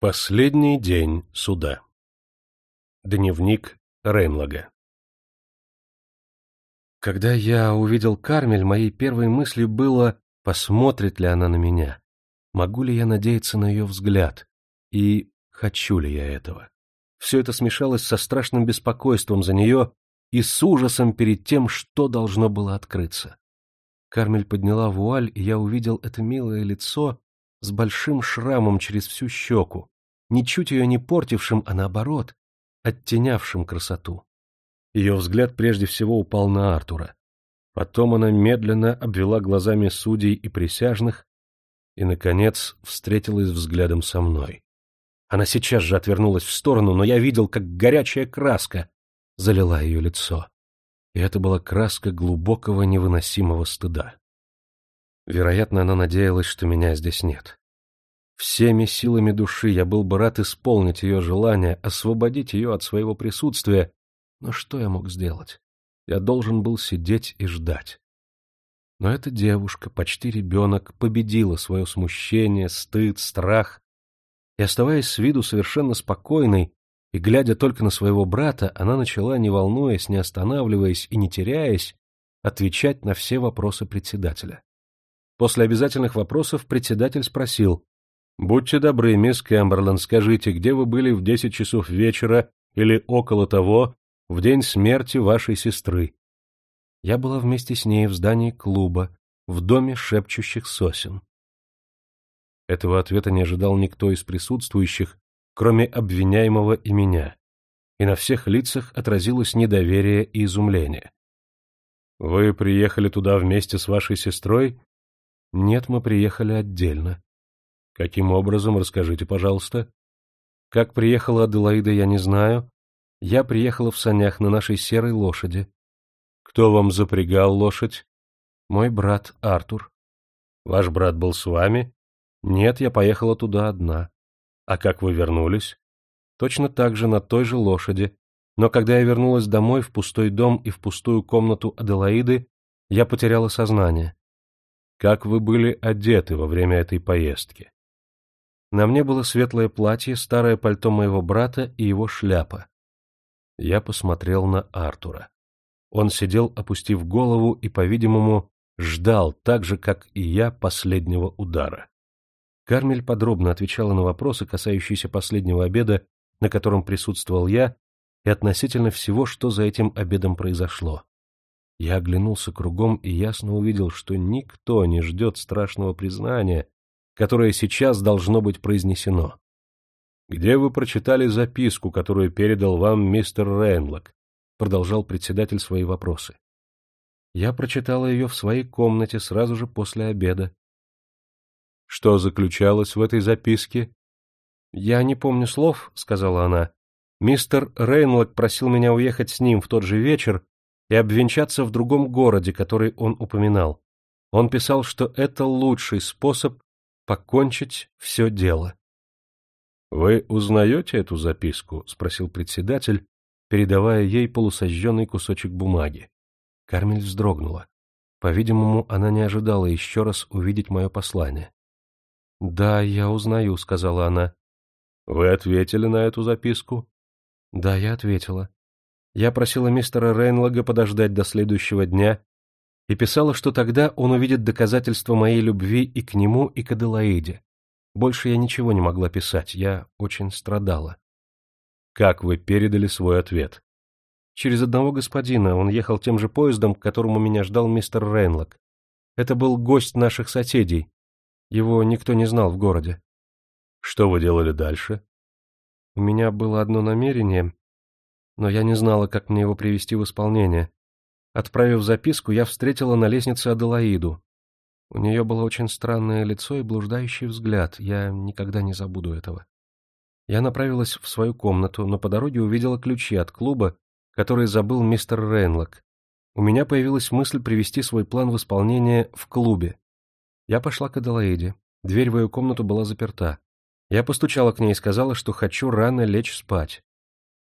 Последний день суда. Дневник Рейнлага Когда я увидел Кармель, моей первой мыслью было, посмотрит ли она на меня, могу ли я надеяться на ее взгляд, и хочу ли я этого. Все это смешалось со страшным беспокойством за нее и с ужасом перед тем, что должно было открыться. Кармель подняла вуаль, и я увидел это милое лицо с большим шрамом через всю щеку, ничуть ее не портившим, а наоборот, оттенявшим красоту. Ее взгляд прежде всего упал на Артура. Потом она медленно обвела глазами судей и присяжных и, наконец, встретилась взглядом со мной. Она сейчас же отвернулась в сторону, но я видел, как горячая краска залила ее лицо. И это была краска глубокого невыносимого стыда. Вероятно, она надеялась, что меня здесь нет. Всеми силами души я был бы рад исполнить ее желание, освободить ее от своего присутствия, но что я мог сделать? Я должен был сидеть и ждать. Но эта девушка, почти ребенок, победила свое смущение, стыд, страх, и, оставаясь с виду совершенно спокойной и глядя только на своего брата, она начала, не волнуясь, не останавливаясь и не теряясь, отвечать на все вопросы председателя. После обязательных вопросов председатель спросил, Будьте добры, мисс Кэмберленд, скажите, где вы были в десять часов вечера или около того, в день смерти вашей сестры? Я была вместе с ней в здании клуба, в доме шепчущих сосен. Этого ответа не ожидал никто из присутствующих, кроме обвиняемого и меня, и на всех лицах отразилось недоверие и изумление. «Вы приехали туда вместе с вашей сестрой?» «Нет, мы приехали отдельно. Каким образом, расскажите, пожалуйста. Как приехала Аделаида, я не знаю. Я приехала в санях на нашей серой лошади. Кто вам запрягал лошадь? Мой брат Артур. Ваш брат был с вами? Нет, я поехала туда одна. А как вы вернулись? Точно так же, на той же лошади. Но когда я вернулась домой, в пустой дом и в пустую комнату Аделаиды, я потеряла сознание. Как вы были одеты во время этой поездки? На мне было светлое платье, старое пальто моего брата и его шляпа. Я посмотрел на Артура. Он сидел, опустив голову, и, по-видимому, ждал, так же, как и я, последнего удара. Кармель подробно отвечала на вопросы, касающиеся последнего обеда, на котором присутствовал я, и относительно всего, что за этим обедом произошло. Я оглянулся кругом и ясно увидел, что никто не ждет страшного признания, которое сейчас должно быть произнесено. «Где вы прочитали записку, которую передал вам мистер Рейнлок?» — продолжал председатель свои вопросы. «Я прочитала ее в своей комнате сразу же после обеда». «Что заключалось в этой записке?» «Я не помню слов», — сказала она. «Мистер Рейнлок просил меня уехать с ним в тот же вечер и обвенчаться в другом городе, который он упоминал. Он писал, что это лучший способ покончить все дело. — Вы узнаете эту записку? — спросил председатель, передавая ей полусожженный кусочек бумаги. Кармель вздрогнула. По-видимому, она не ожидала еще раз увидеть мое послание. — Да, я узнаю, — сказала она. — Вы ответили на эту записку? — Да, я ответила. Я просила мистера Рейнлага подождать до следующего дня и писала, что тогда он увидит доказательства моей любви и к нему, и к Аделаиде. Больше я ничего не могла писать, я очень страдала. Как вы передали свой ответ? Через одного господина, он ехал тем же поездом, к которому меня ждал мистер Рейнлок. Это был гость наших соседей. Его никто не знал в городе. Что вы делали дальше? У меня было одно намерение, но я не знала, как мне его привести в исполнение. Отправив записку, я встретила на лестнице Аделаиду. У нее было очень странное лицо и блуждающий взгляд, я никогда не забуду этого. Я направилась в свою комнату, но по дороге увидела ключи от клуба, который забыл мистер Рейнлок. У меня появилась мысль привести свой план в исполнение в клубе. Я пошла к Аделаиде. Дверь в ее комнату была заперта. Я постучала к ней и сказала, что хочу рано лечь спать.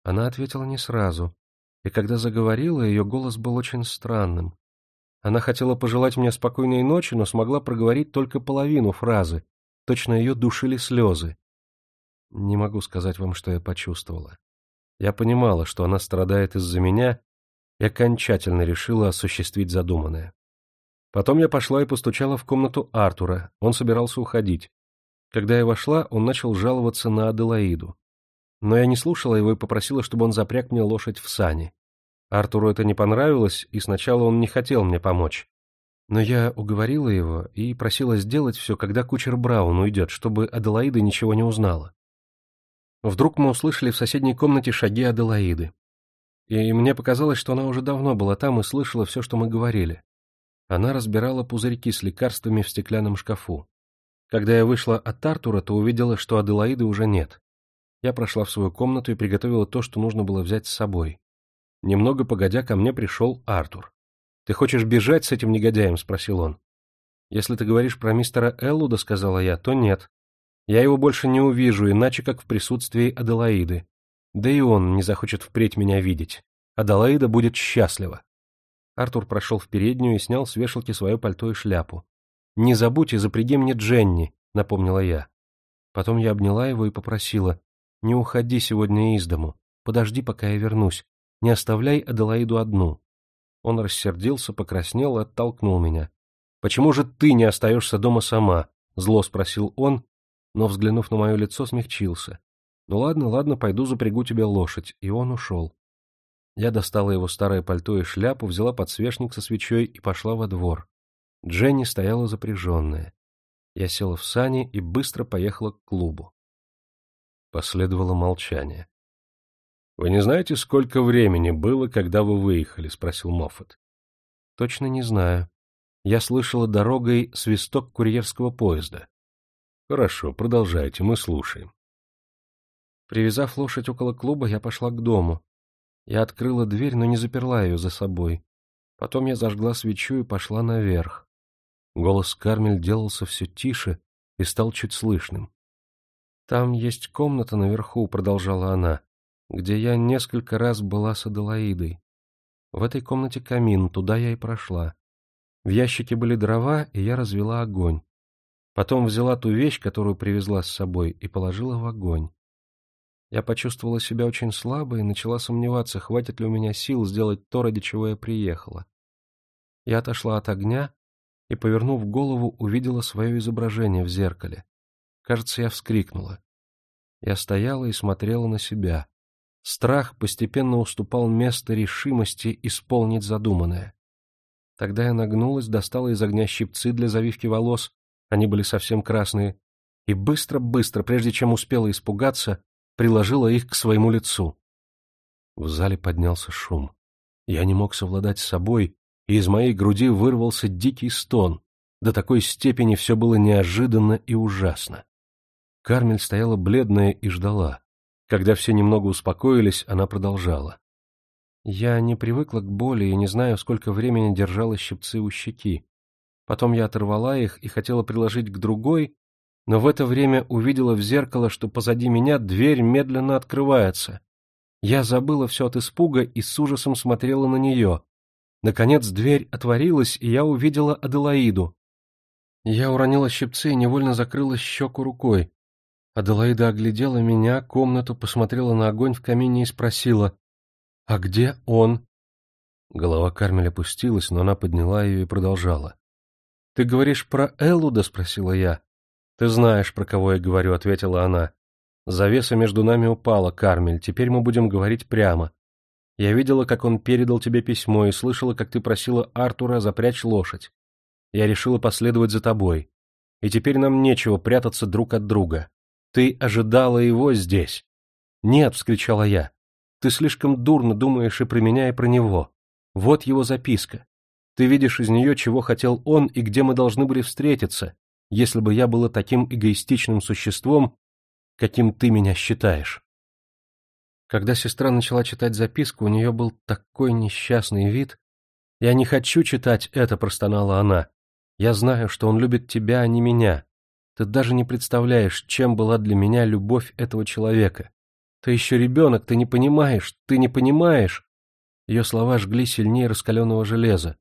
Она ответила не сразу и когда заговорила, ее голос был очень странным. Она хотела пожелать мне спокойной ночи, но смогла проговорить только половину фразы, точно ее душили слезы. Не могу сказать вам, что я почувствовала. Я понимала, что она страдает из-за меня, и окончательно решила осуществить задуманное. Потом я пошла и постучала в комнату Артура, он собирался уходить. Когда я вошла, он начал жаловаться на Аделаиду. Но я не слушала его и попросила, чтобы он запряг мне лошадь в сани. Артуру это не понравилось, и сначала он не хотел мне помочь. Но я уговорила его и просила сделать все, когда кучер Браун уйдет, чтобы Аделаида ничего не узнала. Вдруг мы услышали в соседней комнате шаги Аделаиды. И мне показалось, что она уже давно была там и слышала все, что мы говорили. Она разбирала пузырьки с лекарствами в стеклянном шкафу. Когда я вышла от Артура, то увидела, что Аделаиды уже нет. Я прошла в свою комнату и приготовила то, что нужно было взять с собой. Немного погодя, ко мне пришел Артур. «Ты хочешь бежать с этим негодяем?» — спросил он. «Если ты говоришь про мистера Эллуда, — сказала я, — то нет. Я его больше не увижу, иначе как в присутствии Аделаиды. Да и он не захочет впредь меня видеть. Аделаида будет счастлива». Артур прошел в переднюю и снял с вешалки свое пальто и шляпу. «Не забудь и запряги мне Дженни», — напомнила я. Потом я обняла его и попросила, «Не уходи сегодня из дому. Подожди, пока я вернусь. Не оставляй Аделаиду одну. Он рассердился, покраснел и оттолкнул меня. — Почему же ты не остаешься дома сама? — зло спросил он, но, взглянув на мое лицо, смягчился. — Ну ладно, ладно, пойду запрягу тебе лошадь. И он ушел. Я достала его старое пальто и шляпу, взяла подсвечник со свечой и пошла во двор. Дженни стояла запряженная. Я села в сани и быстро поехала к клубу. Последовало молчание. «Вы не знаете, сколько времени было, когда вы выехали?» — спросил Моффат. «Точно не знаю. Я слышала дорогой свисток курьерского поезда». «Хорошо, продолжайте, мы слушаем». Привязав лошадь около клуба, я пошла к дому. Я открыла дверь, но не заперла ее за собой. Потом я зажгла свечу и пошла наверх. Голос Кармель делался все тише и стал чуть слышным. «Там есть комната наверху», — продолжала она где я несколько раз была с Аделаидой. В этой комнате камин, туда я и прошла. В ящике были дрова, и я развела огонь. Потом взяла ту вещь, которую привезла с собой, и положила в огонь. Я почувствовала себя очень слабой и начала сомневаться, хватит ли у меня сил сделать то, ради чего я приехала. Я отошла от огня и, повернув голову, увидела свое изображение в зеркале. Кажется, я вскрикнула. Я стояла и смотрела на себя. Страх постепенно уступал место решимости исполнить задуманное. Тогда я нагнулась, достала из огня щипцы для завивки волос, они были совсем красные, и быстро-быстро, прежде чем успела испугаться, приложила их к своему лицу. В зале поднялся шум. Я не мог совладать с собой, и из моей груди вырвался дикий стон. До такой степени все было неожиданно и ужасно. Кармель стояла бледная и ждала. Когда все немного успокоились, она продолжала. Я не привыкла к боли и не знаю, сколько времени держала щипцы у щеки. Потом я оторвала их и хотела приложить к другой, но в это время увидела в зеркало, что позади меня дверь медленно открывается. Я забыла все от испуга и с ужасом смотрела на нее. Наконец дверь отворилась, и я увидела Аделаиду. Я уронила щипцы и невольно закрыла щеку рукой. Аделаида оглядела меня, комнату, посмотрела на огонь в камине и спросила, «А где он?» Голова Кармель опустилась, но она подняла ее и продолжала. «Ты говоришь про Эллуда?» — спросила я. «Ты знаешь, про кого я говорю», — ответила она. «Завеса между нами упала, Кармель, теперь мы будем говорить прямо. Я видела, как он передал тебе письмо, и слышала, как ты просила Артура запрячь лошадь. Я решила последовать за тобой. И теперь нам нечего прятаться друг от друга. Ты ожидала его здесь. Нет, вскричала я. Ты слишком дурно думаешь и про меня, и про него. Вот его записка. Ты видишь из нее, чего хотел он и где мы должны были встретиться, если бы я была таким эгоистичным существом, каким ты меня считаешь. Когда сестра начала читать записку, у нее был такой несчастный вид. «Я не хочу читать это», — простонала она. «Я знаю, что он любит тебя, а не меня. Ты даже не представляешь, чем была для меня любовь этого человека. Ты еще ребенок, ты не понимаешь, ты не понимаешь. Ее слова жгли сильнее раскаленного железа.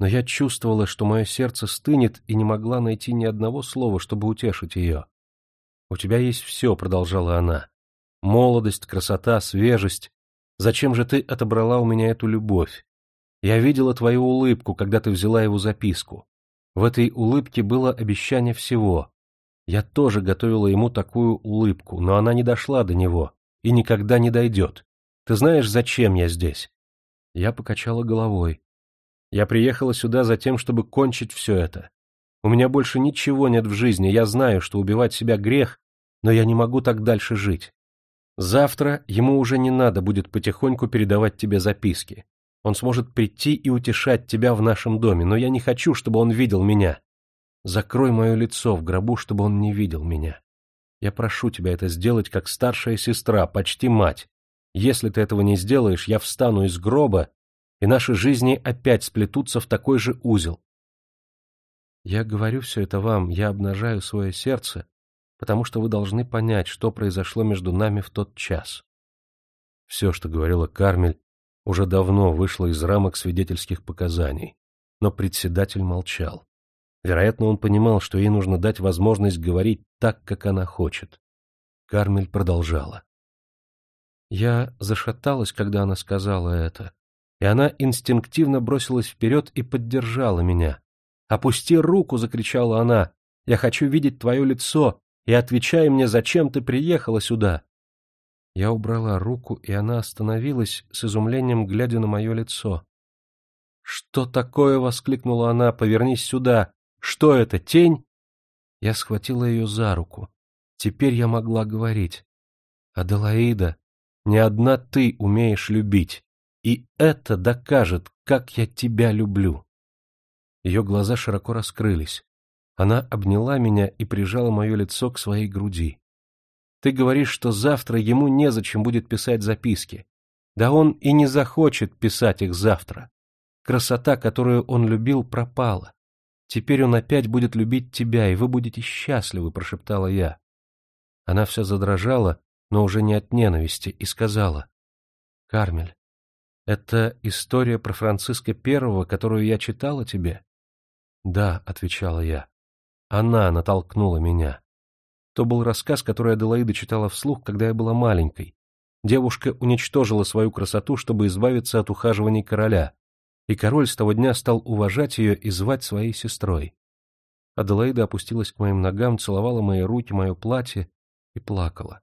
Но я чувствовала, что мое сердце стынет, и не могла найти ни одного слова, чтобы утешить ее. У тебя есть все, продолжала она. Молодость, красота, свежесть. Зачем же ты отобрала у меня эту любовь? Я видела твою улыбку, когда ты взяла его записку. В этой улыбке было обещание всего. Я тоже готовила ему такую улыбку, но она не дошла до него и никогда не дойдет. Ты знаешь, зачем я здесь? Я покачала головой. Я приехала сюда за тем, чтобы кончить все это. У меня больше ничего нет в жизни, я знаю, что убивать себя грех, но я не могу так дальше жить. Завтра ему уже не надо будет потихоньку передавать тебе записки. Он сможет прийти и утешать тебя в нашем доме, но я не хочу, чтобы он видел меня. Закрой мое лицо в гробу, чтобы он не видел меня. Я прошу тебя это сделать как старшая сестра, почти мать. Если ты этого не сделаешь, я встану из гроба, и наши жизни опять сплетутся в такой же узел. Я говорю все это вам, я обнажаю свое сердце, потому что вы должны понять, что произошло между нами в тот час. Все, что говорила Кармель, уже давно вышло из рамок свидетельских показаний, но председатель молчал. Вероятно, он понимал, что ей нужно дать возможность говорить так, как она хочет. Кармель продолжала. Я зашаталась, когда она сказала это, и она инстинктивно бросилась вперед и поддержала меня, «Опусти руку!» — закричала она. «Я хочу видеть твое лицо, и отвечай мне, зачем ты приехала сюда?» Я убрала руку, и она остановилась, с изумлением глядя на мое лицо. «Что такое?» — воскликнула она. «Повернись сюда! Что это, тень?» Я схватила ее за руку. Теперь я могла говорить. «Аделаида, не одна ты умеешь любить, и это докажет, как я тебя люблю». Ее глаза широко раскрылись. Она обняла меня и прижала мое лицо к своей груди. Ты говоришь, что завтра ему незачем будет писать записки. Да он и не захочет писать их завтра. Красота, которую он любил, пропала. Теперь он опять будет любить тебя, и вы будете счастливы, — прошептала я. Она вся задрожала, но уже не от ненависти, и сказала. — Кармель, это история про Франциска Первого, которую я читала тебе? «Да», — отвечала я. «Она натолкнула меня». То был рассказ, который Аделаида читала вслух, когда я была маленькой. Девушка уничтожила свою красоту, чтобы избавиться от ухаживаний короля, и король с того дня стал уважать ее и звать своей сестрой. Аделаида опустилась к моим ногам, целовала мои руки, мое платье и плакала.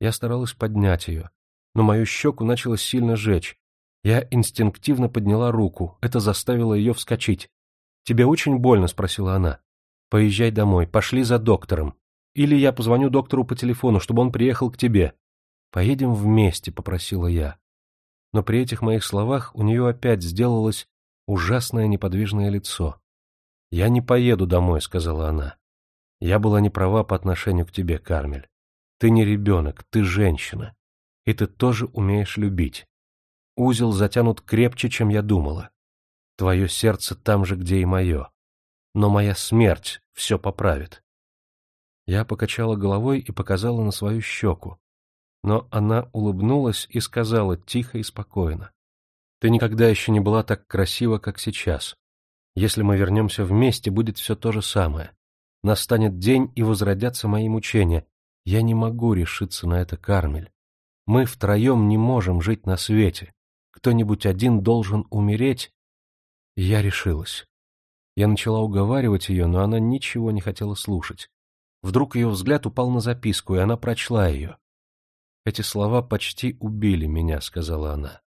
Я старалась поднять ее, но мою щеку начало сильно жечь. Я инстинктивно подняла руку, это заставило ее вскочить. «Тебе очень больно?» — спросила она. «Поезжай домой, пошли за доктором. Или я позвоню доктору по телефону, чтобы он приехал к тебе». «Поедем вместе», — попросила я. Но при этих моих словах у нее опять сделалось ужасное неподвижное лицо. «Я не поеду домой», — сказала она. «Я была не права по отношению к тебе, Кармель. Ты не ребенок, ты женщина. И ты тоже умеешь любить. Узел затянут крепче, чем я думала. Твое сердце там же, где и мое. Но моя смерть все поправит. Я покачала головой и показала на свою щеку. Но она улыбнулась и сказала тихо и спокойно. Ты никогда еще не была так красива, как сейчас. Если мы вернемся вместе, будет все то же самое. Настанет день, и возродятся мои мучения. Я не могу решиться на это, Кармель. Мы втроем не можем жить на свете. Кто-нибудь один должен умереть, я решилась. Я начала уговаривать ее, но она ничего не хотела слушать. Вдруг ее взгляд упал на записку, и она прочла ее. «Эти слова почти убили меня», — сказала она.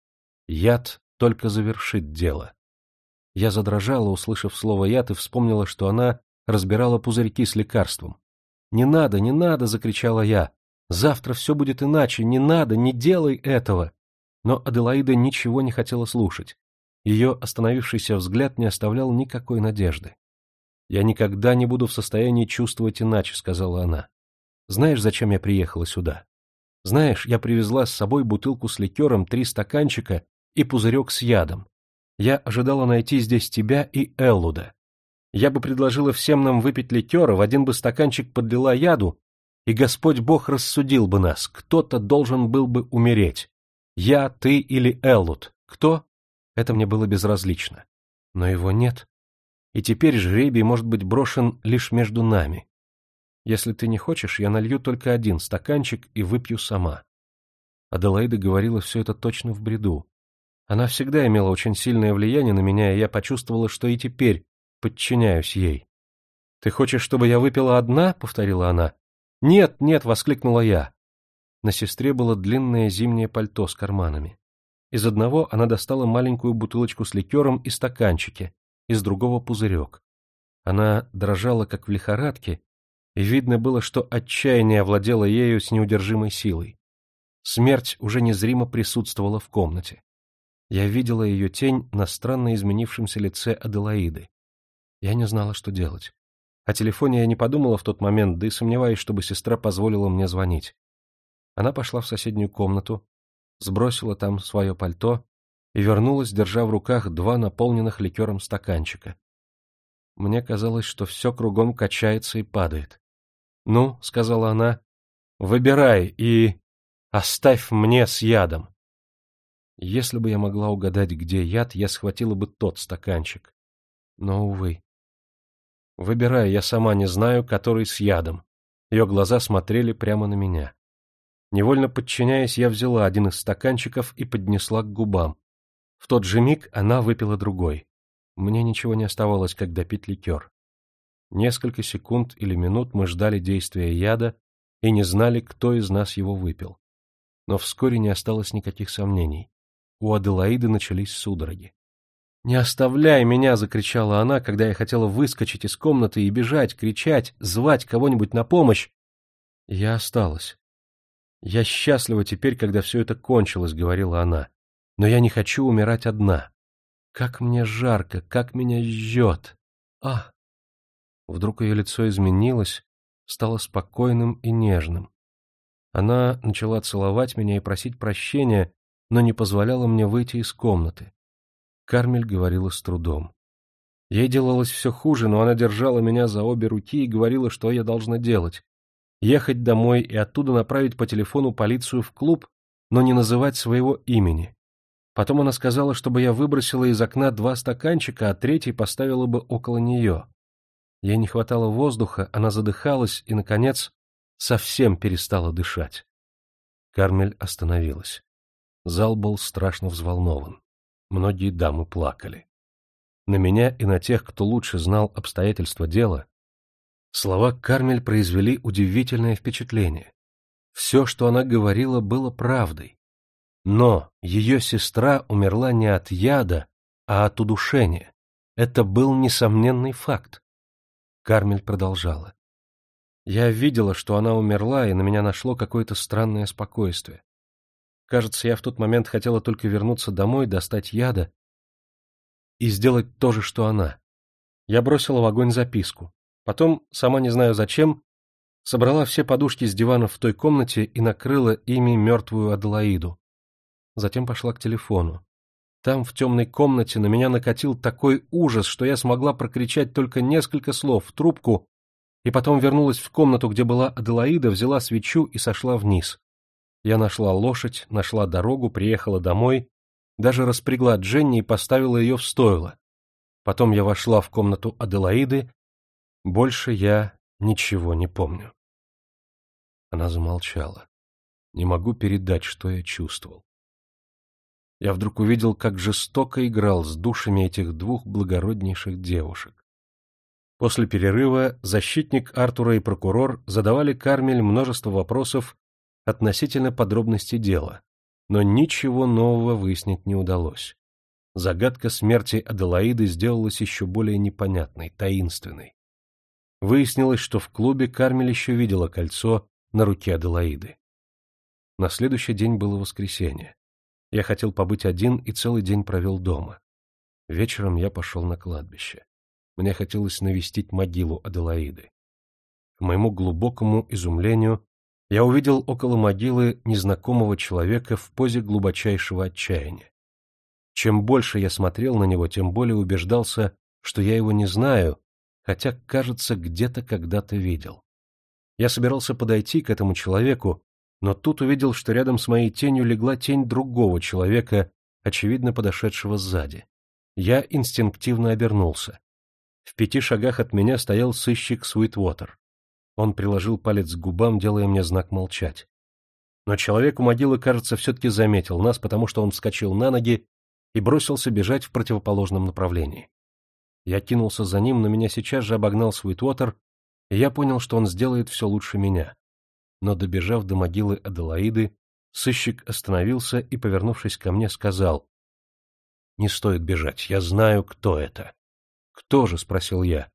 «Яд только завершит дело». Я задрожала, услышав слово «яд», и вспомнила, что она разбирала пузырьки с лекарством. «Не надо, не надо!» — закричала я. «Завтра все будет иначе! Не надо, не делай этого!» Но Аделаида ничего не хотела слушать. Ее остановившийся взгляд не оставлял никакой надежды. «Я никогда не буду в состоянии чувствовать иначе», — сказала она. «Знаешь, зачем я приехала сюда? Знаешь, я привезла с собой бутылку с ликером, три стаканчика и пузырек с ядом. Я ожидала найти здесь тебя и Эллуда. Я бы предложила всем нам выпить ликера, в один бы стаканчик подлила яду, и Господь Бог рассудил бы нас, кто-то должен был бы умереть. Я, ты или Эллуд. Кто? Это мне было безразлично. Но его нет. И теперь жребий может быть брошен лишь между нами. Если ты не хочешь, я налью только один стаканчик и выпью сама. Аделаида говорила все это точно в бреду. Она всегда имела очень сильное влияние на меня, и я почувствовала, что и теперь подчиняюсь ей. — Ты хочешь, чтобы я выпила одна? — повторила она. — Нет, нет! — воскликнула я. На сестре было длинное зимнее пальто с карманами. Из одного она достала маленькую бутылочку с ликером и стаканчики, из другого — пузырек. Она дрожала, как в лихорадке, и видно было, что отчаяние овладело ею с неудержимой силой. Смерть уже незримо присутствовала в комнате. Я видела ее тень на странно изменившемся лице Аделаиды. Я не знала, что делать. О телефоне я не подумала в тот момент, да и сомневаюсь, чтобы сестра позволила мне звонить. Она пошла в соседнюю комнату, сбросила там свое пальто и вернулась, держа в руках два наполненных ликером стаканчика. Мне казалось, что все кругом качается и падает. — Ну, — сказала она, — выбирай и оставь мне с ядом. Если бы я могла угадать, где яд, я схватила бы тот стаканчик. Но, увы. Выбирай, я сама не знаю, который с ядом. Ее глаза смотрели прямо на меня. Невольно подчиняясь, я взяла один из стаканчиков и поднесла к губам. В тот же миг она выпила другой. Мне ничего не оставалось, как допить ликер. Несколько секунд или минут мы ждали действия яда и не знали, кто из нас его выпил. Но вскоре не осталось никаких сомнений. У Аделаиды начались судороги. «Не оставляй меня!» — закричала она, когда я хотела выскочить из комнаты и бежать, кричать, звать кого-нибудь на помощь. Я осталась. «Я счастлива теперь, когда все это кончилось», — говорила она. «Но я не хочу умирать одна. Как мне жарко, как меня жжет! А!» Вдруг ее лицо изменилось, стало спокойным и нежным. Она начала целовать меня и просить прощения, но не позволяла мне выйти из комнаты. Кармель говорила с трудом. Ей делалось все хуже, но она держала меня за обе руки и говорила, что я должна делать. Ехать домой и оттуда направить по телефону полицию в клуб, но не называть своего имени. Потом она сказала, чтобы я выбросила из окна два стаканчика, а третий поставила бы около нее. Ей не хватало воздуха, она задыхалась и, наконец, совсем перестала дышать. Кармель остановилась. Зал был страшно взволнован. Многие дамы плакали. На меня и на тех, кто лучше знал обстоятельства дела, слова Кармель произвели удивительное впечатление. Все, что она говорила, было правдой. Но ее сестра умерла не от яда, а от удушения. Это был несомненный факт. Кармель продолжала. Я видела, что она умерла, и на меня нашло какое-то странное спокойствие. Кажется, я в тот момент хотела только вернуться домой, достать яда и сделать то же, что она. Я бросила в огонь записку. Потом, сама не знаю зачем, собрала все подушки с диванов в той комнате и накрыла ими мертвую Аделаиду. Затем пошла к телефону. Там, в темной комнате, на меня накатил такой ужас, что я смогла прокричать только несколько слов в трубку, и потом вернулась в комнату, где была Аделаида, взяла свечу и сошла вниз. Я нашла лошадь, нашла дорогу, приехала домой, даже распрягла Дженни и поставила ее в стойло. Потом я вошла в комнату Аделаиды. Больше я ничего не помню. Она замолчала. Не могу передать, что я чувствовал. Я вдруг увидел, как жестоко играл с душами этих двух благороднейших девушек. После перерыва защитник Артура и прокурор задавали Кармель множество вопросов относительно подробностей дела, но ничего нового выяснить не удалось. Загадка смерти Аделаиды сделалась еще более непонятной, таинственной. Выяснилось, что в клубе Кармель еще видела кольцо на руке Аделаиды. На следующий день было воскресенье. Я хотел побыть один и целый день провел дома. Вечером я пошел на кладбище. Мне хотелось навестить могилу Аделаиды. К моему глубокому изумлению я увидел около могилы незнакомого человека в позе глубочайшего отчаяния. Чем больше я смотрел на него, тем более убеждался, что я его не знаю, хотя, кажется, где-то когда-то видел. Я собирался подойти к этому человеку, но тут увидел, что рядом с моей тенью легла тень другого человека, очевидно подошедшего сзади. Я инстинктивно обернулся. В пяти шагах от меня стоял сыщик Суитвотер. Он приложил палец к губам, делая мне знак молчать. Но человек у могилы, кажется, все-таки заметил нас, потому что он вскочил на ноги и бросился бежать в противоположном направлении. Я кинулся за ним, но меня сейчас же обогнал Свитвотер, и я понял, что он сделает все лучше меня. Но, добежав до могилы Аделаиды, сыщик остановился и, повернувшись ко мне, сказал, «Не стоит бежать, я знаю, кто это». «Кто же?» — спросил я.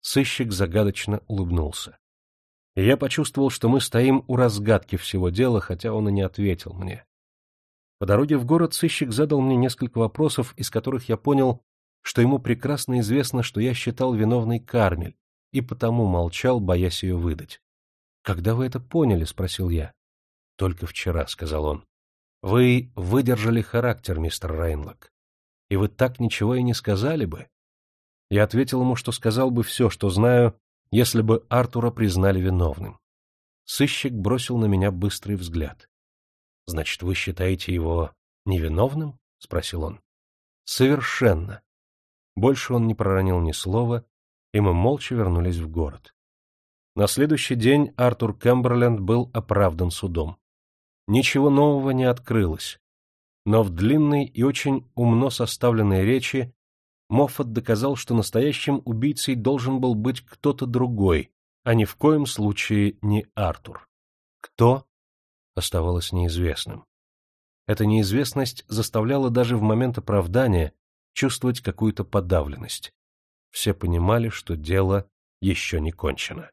Сыщик загадочно улыбнулся. Я почувствовал, что мы стоим у разгадки всего дела, хотя он и не ответил мне. По дороге в город сыщик задал мне несколько вопросов, из которых я понял, что ему прекрасно известно, что я считал виновной Кармель, и потому молчал, боясь ее выдать. — Когда вы это поняли? — спросил я. — Только вчера, — сказал он. — Вы выдержали характер, мистер Рейнлок. И вы так ничего и не сказали бы? Я ответил ему, что сказал бы все, что знаю, если бы Артура признали виновным. Сыщик бросил на меня быстрый взгляд. — Значит, вы считаете его невиновным? — спросил он. — Совершенно. Больше он не проронил ни слова, и мы молча вернулись в город. На следующий день Артур Кэмберленд был оправдан судом. Ничего нового не открылось, но в длинной и очень умно составленной речи Моффат доказал, что настоящим убийцей должен был быть кто-то другой, а ни в коем случае не Артур. Кто? Оставалось неизвестным. Эта неизвестность заставляла даже в момент оправдания чувствовать какую-то подавленность. Все понимали, что дело еще не кончено.